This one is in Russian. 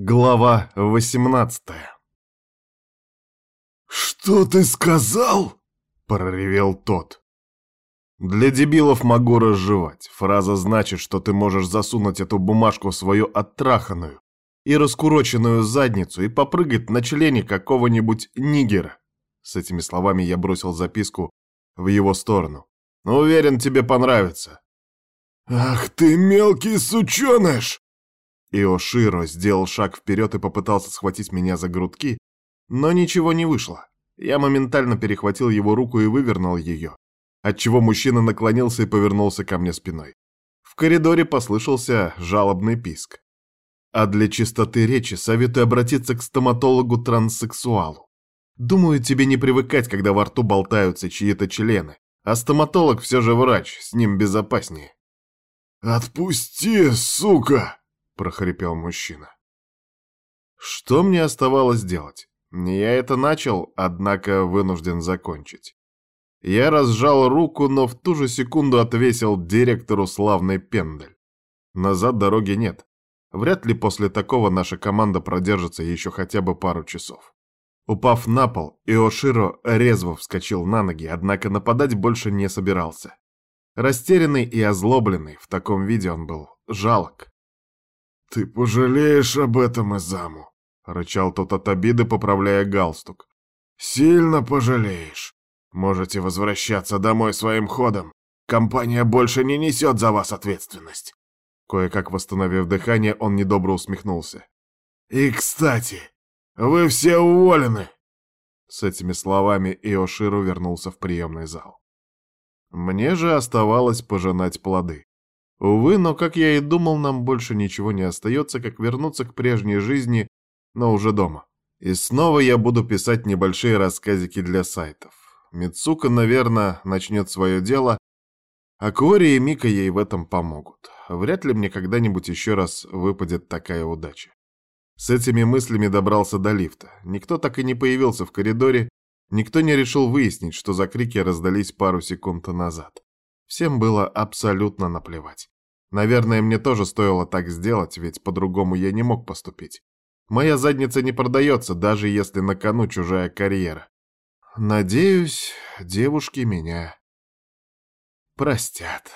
Глава 18 «Что ты сказал?» — проревел тот. «Для дебилов могу разжевать. Фраза значит, что ты можешь засунуть эту бумажку в свою оттраханную и раскуроченную задницу и попрыгать на члене какого-нибудь нигера». С этими словами я бросил записку в его сторону. «Уверен, тебе понравится». «Ах ты мелкий сученыш!» Иоширо сделал шаг вперед и попытался схватить меня за грудки, но ничего не вышло. Я моментально перехватил его руку и вывернул ее, отчего мужчина наклонился и повернулся ко мне спиной. В коридоре послышался жалобный писк. А для чистоты речи советую обратиться к стоматологу-транссексуалу. Думаю, тебе не привыкать, когда во рту болтаются чьи-то члены, а стоматолог все же врач, с ним безопаснее. «Отпусти, сука!» Прохрипел мужчина. Что мне оставалось делать? Я это начал, однако вынужден закончить. Я разжал руку, но в ту же секунду отвесил директору славный пендель. Назад дороги нет. Вряд ли после такого наша команда продержится еще хотя бы пару часов. Упав на пол, Иоширо резво вскочил на ноги, однако нападать больше не собирался. Растерянный и озлобленный, в таком виде он был жалок. «Ты пожалеешь об этом, Изаму», — рычал тот от обиды, поправляя галстук. «Сильно пожалеешь. Можете возвращаться домой своим ходом. Компания больше не несет за вас ответственность». Кое-как восстановив дыхание, он недобро усмехнулся. «И, кстати, вы все уволены!» С этими словами Иоширу вернулся в приемный зал. Мне же оставалось пожинать плоды. Увы, но, как я и думал, нам больше ничего не остается, как вернуться к прежней жизни, но уже дома. И снова я буду писать небольшие рассказики для сайтов. Мицука, наверное, начнет свое дело, а Кори и Мика ей в этом помогут. Вряд ли мне когда-нибудь еще раз выпадет такая удача. С этими мыслями добрался до лифта. Никто так и не появился в коридоре, никто не решил выяснить, что за крики раздались пару секунд назад. Всем было абсолютно наплевать. Наверное, мне тоже стоило так сделать, ведь по-другому я не мог поступить. Моя задница не продается, даже если на кону чужая карьера. Надеюсь, девушки меня простят.